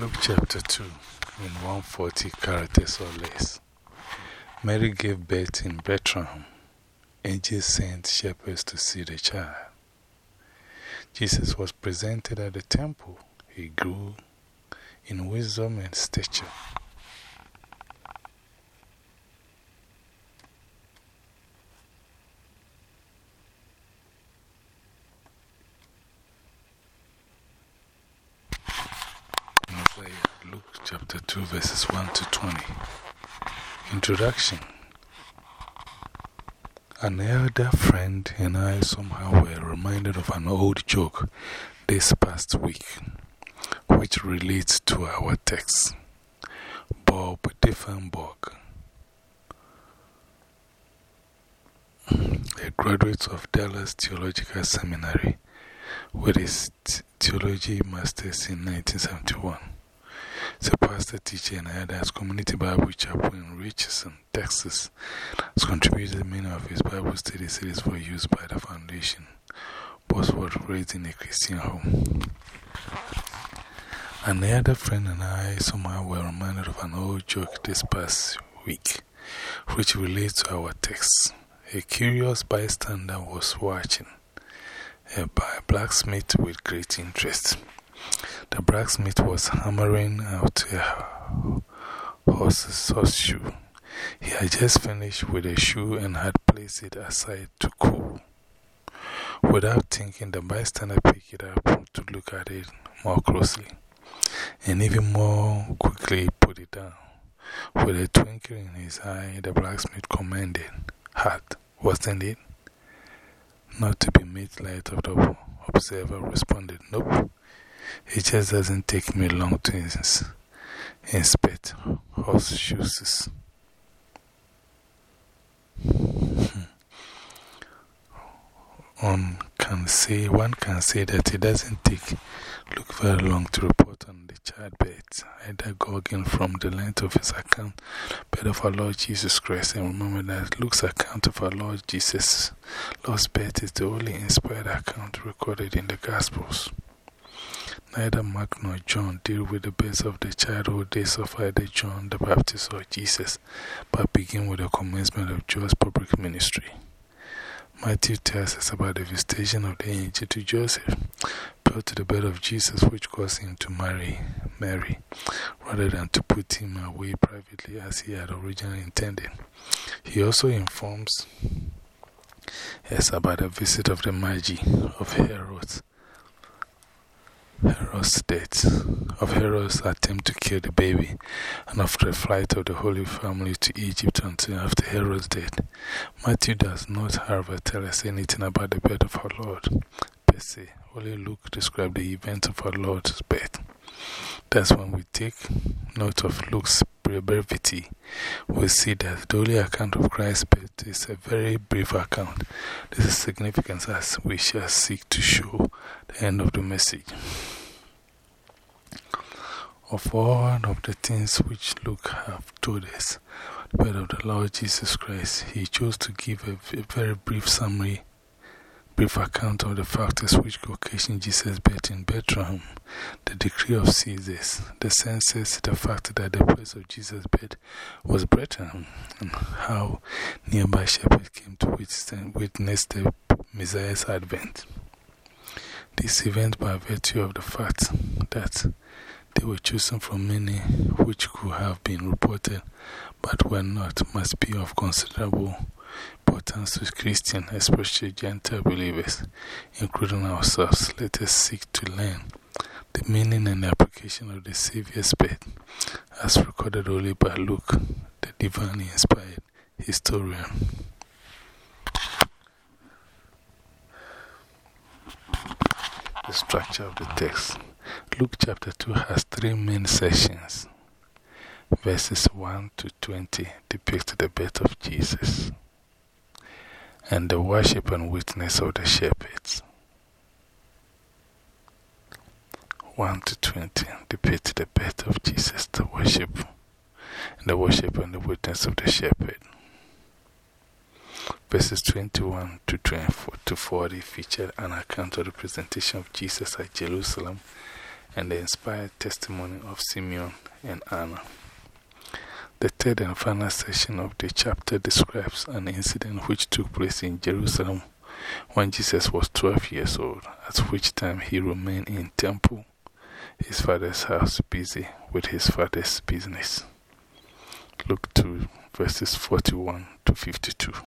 Luke chapter 2, in 140 characters or less. Mary gave birth in Bethlehem. Angels sent shepherds to see the child. Jesus was presented at the temple. He grew in wisdom and stature. Luke chapter 2, verses 1 to 20. Introduction An elder friend and I somehow were reminded of an old joke this past week, which relates to our text. Bob Deffinbaugh, a graduate of Dallas Theological Seminary with his theology master's in 1971. He's a pastor, teacher, and head as Community Bible Chapel in Richardson, Texas. Has contributed many of his Bible study series for use by the foundation. Both were raised in a Christian home. Another friend and I somehow were reminded of an old joke this past week, which relates to our text. A curious bystander was watching a blacksmith with great interest. The blacksmith was hammering out a horse's horseshoe. He had just finished with a shoe and had placed it aside to cool. Without thinking, the bystander picked it up to look at it more closely and even more quickly put it down. With a twinkle in his eye, the blacksmith commanded, Hot, wasn't it? Not to be made light of, the observer responded, Nope. It just doesn't take me long to ins inspect horseshoes. Hmm. one, can say, one can say that it doesn't take look very long to report on the childbirth, either gogging from the length of his account, birth of our Lord Jesus Christ. And remember that Luke's account of our Lord Jesus' Lord's birth is the only inspired account recorded in the Gospels. Neither Mark nor John deal with the birth of the childhood days of either John the Baptist or Jesus, but begin with the commencement of John's public ministry. Matthew tells us about the visitation of the angel to Joseph, brought to the bed of Jesus, which caused him to marry Mary, rather than to put him away privately as he had originally intended. He also informs us about the visit of the Magi of Herod Herod's death, of Herod's attempt to kill the baby, and of the flight of the Holy Family to Egypt until after Herod's death. Matthew does not, however, tell us anything about the birth of our Lord. Per se, only Luke describes the event of our Lord's birth. That's when we take note of Luke's brevity. We see that the only account of Christ's birth is a very brief account. This is significant as we shall seek to show the end of the message. Of all of the things which Luke have told us, the of the Lord Jesus Christ, he chose to give a very brief summary brief account of the factors which occasioned Jesus' birth in Bethlehem, the decree of Caesars, the census, the fact that the place of Jesus' birth was Bethlehem, and how nearby shepherds came to witness the Messiah's advent. This event, by virtue of the fact that they were chosen from many which could have been reported but were not, must be of considerable importance to Christian, especially Gentile believers, including ourselves. Let us seek to learn the meaning and application of the Savior's birth, as recorded only by Luke, the divinely inspired historian. The structure of the text. Luke chapter 2 has three main sections. Verses 1 to 20 depict the birth of Jesus and the worship and witness of the shepherds. 1 to 20 depict the birth of Jesus, the worship, and the worship and the witness of the shepherd. Verses 21 to 24 to 40 featured an account of the presentation of Jesus at Jerusalem and the inspired testimony of Simeon and Anna. The third and final section of the chapter describes an incident which took place in Jerusalem when Jesus was 12 years old, at which time he remained in temple, his father's house, busy with his father's business. Luke 2, verses 41 to 52.